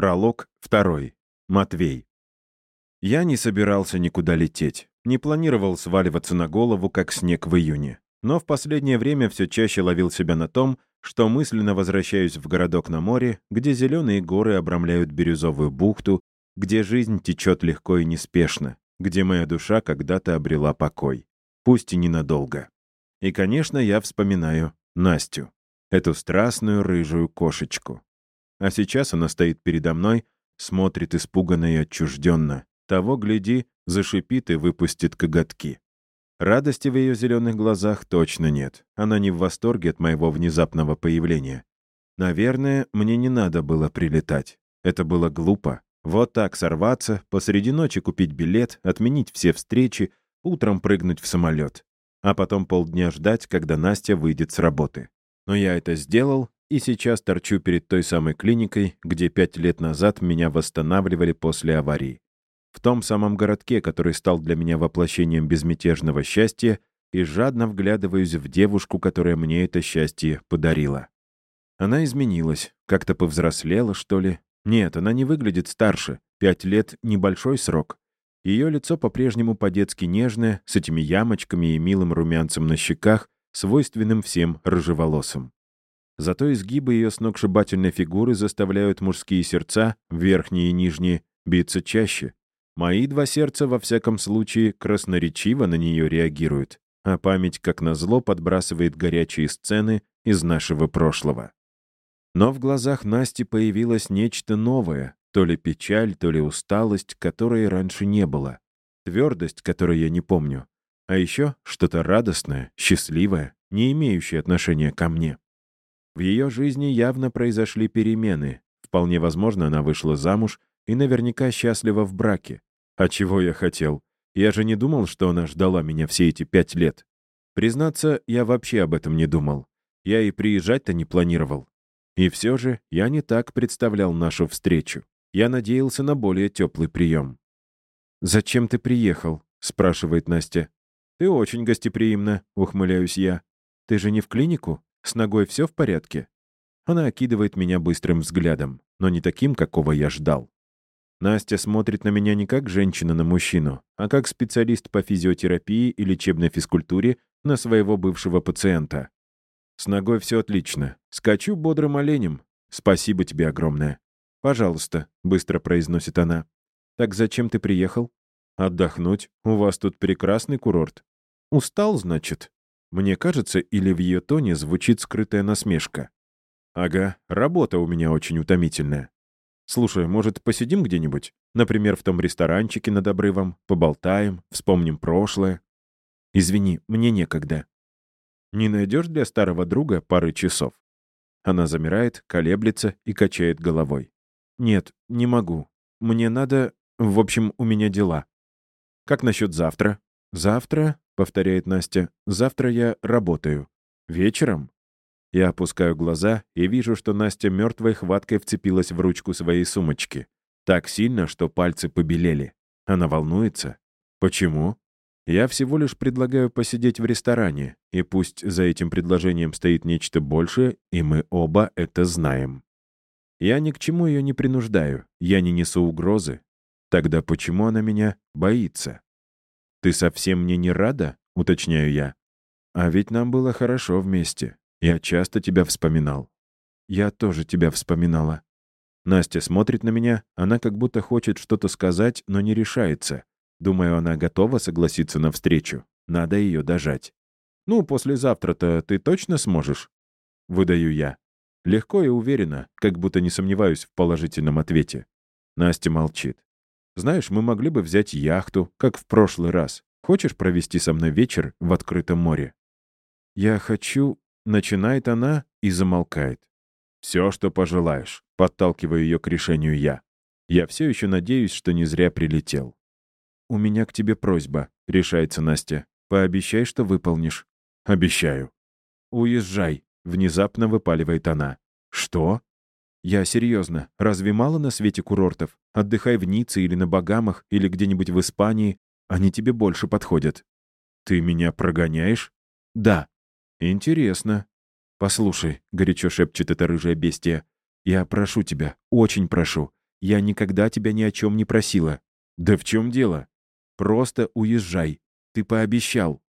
Пролог второй. Матвей. Я не собирался никуда лететь. Не планировал сваливаться на голову, как снег в июне. Но в последнее время все чаще ловил себя на том, что мысленно возвращаюсь в городок на море, где зеленые горы обрамляют бирюзовую бухту, где жизнь течет легко и неспешно, где моя душа когда-то обрела покой. Пусть и ненадолго. И, конечно, я вспоминаю Настю, эту страстную рыжую кошечку. А сейчас она стоит передо мной, смотрит испуганно и отчужденно. Того, гляди, зашипит и выпустит коготки. Радости в ее зеленых глазах точно нет. Она не в восторге от моего внезапного появления. Наверное, мне не надо было прилетать. Это было глупо. Вот так сорваться, посреди ночи купить билет, отменить все встречи, утром прыгнуть в самолет. А потом полдня ждать, когда Настя выйдет с работы. Но я это сделал, и сейчас торчу перед той самой клиникой, где пять лет назад меня восстанавливали после аварии. В том самом городке, который стал для меня воплощением безмятежного счастья, и жадно вглядываюсь в девушку, которая мне это счастье подарила. Она изменилась, как-то повзрослела, что ли. Нет, она не выглядит старше. Пять лет — небольшой срок. Ее лицо по-прежнему по-детски нежное, с этими ямочками и милым румянцем на щеках, свойственным всем рыжеволосым. Зато изгибы ее сногсшибательной фигуры заставляют мужские сердца, верхние и нижние, биться чаще. Мои два сердца, во всяком случае, красноречиво на нее реагируют, а память, как назло, подбрасывает горячие сцены из нашего прошлого. Но в глазах Насти появилось нечто новое, то ли печаль, то ли усталость, которой раньше не было, твердость, которой я не помню, а еще что-то радостное, счастливое, не имеющее отношения ко мне. В ее жизни явно произошли перемены. Вполне возможно, она вышла замуж и наверняка счастлива в браке. А чего я хотел? Я же не думал, что она ждала меня все эти пять лет. Признаться, я вообще об этом не думал. Я и приезжать-то не планировал. И все же я не так представлял нашу встречу. Я надеялся на более теплый прием. «Зачем ты приехал?» — спрашивает Настя. «Ты очень гостеприимна», — ухмыляюсь я. «Ты же не в клинику?» С ногой все в порядке?» Она окидывает меня быстрым взглядом, но не таким, какого я ждал. Настя смотрит на меня не как женщина на мужчину, а как специалист по физиотерапии и лечебной физкультуре на своего бывшего пациента. С ногой все отлично. Скачу бодрым оленем. Спасибо тебе огромное. «Пожалуйста», — быстро произносит она. «Так зачем ты приехал?» «Отдохнуть. У вас тут прекрасный курорт». «Устал, значит?» Мне кажется, или в ее тоне звучит скрытая насмешка. «Ага, работа у меня очень утомительная. Слушай, может, посидим где-нибудь? Например, в том ресторанчике над обрывом, поболтаем, вспомним прошлое?» «Извини, мне некогда». «Не найдешь для старого друга пары часов?» Она замирает, колеблется и качает головой. «Нет, не могу. Мне надо... В общем, у меня дела». «Как насчет завтра?» «Завтра?» повторяет Настя. «Завтра я работаю. Вечером?» Я опускаю глаза и вижу, что Настя мертвой хваткой вцепилась в ручку своей сумочки. Так сильно, что пальцы побелели. Она волнуется. Почему? Я всего лишь предлагаю посидеть в ресторане, и пусть за этим предложением стоит нечто большее, и мы оба это знаем. Я ни к чему ее не принуждаю, я не несу угрозы. Тогда почему она меня боится? «Ты совсем мне не рада?» — уточняю я. «А ведь нам было хорошо вместе. Я часто тебя вспоминал». «Я тоже тебя вспоминала». Настя смотрит на меня, она как будто хочет что-то сказать, но не решается. Думаю, она готова согласиться на встречу. Надо ее дожать. «Ну, послезавтра-то ты точно сможешь?» Выдаю я. Легко и уверенно, как будто не сомневаюсь в положительном ответе. Настя молчит. Знаешь, мы могли бы взять яхту, как в прошлый раз. Хочешь провести со мной вечер в открытом море?» «Я хочу...» — начинает она и замолкает. «Все, что пожелаешь», — подталкиваю ее к решению я. Я все еще надеюсь, что не зря прилетел. «У меня к тебе просьба», — решается Настя. «Пообещай, что выполнишь». «Обещаю». «Уезжай», — внезапно выпаливает она. «Что?» Я серьезно. Разве мало на свете курортов? Отдыхай в Ницце или на Багамах, или где-нибудь в Испании. Они тебе больше подходят. Ты меня прогоняешь? Да. Интересно. Послушай, горячо шепчет это рыжая бестия. Я прошу тебя, очень прошу. Я никогда тебя ни о чем не просила». «Да в чем дело?» «Просто уезжай. Ты пообещал».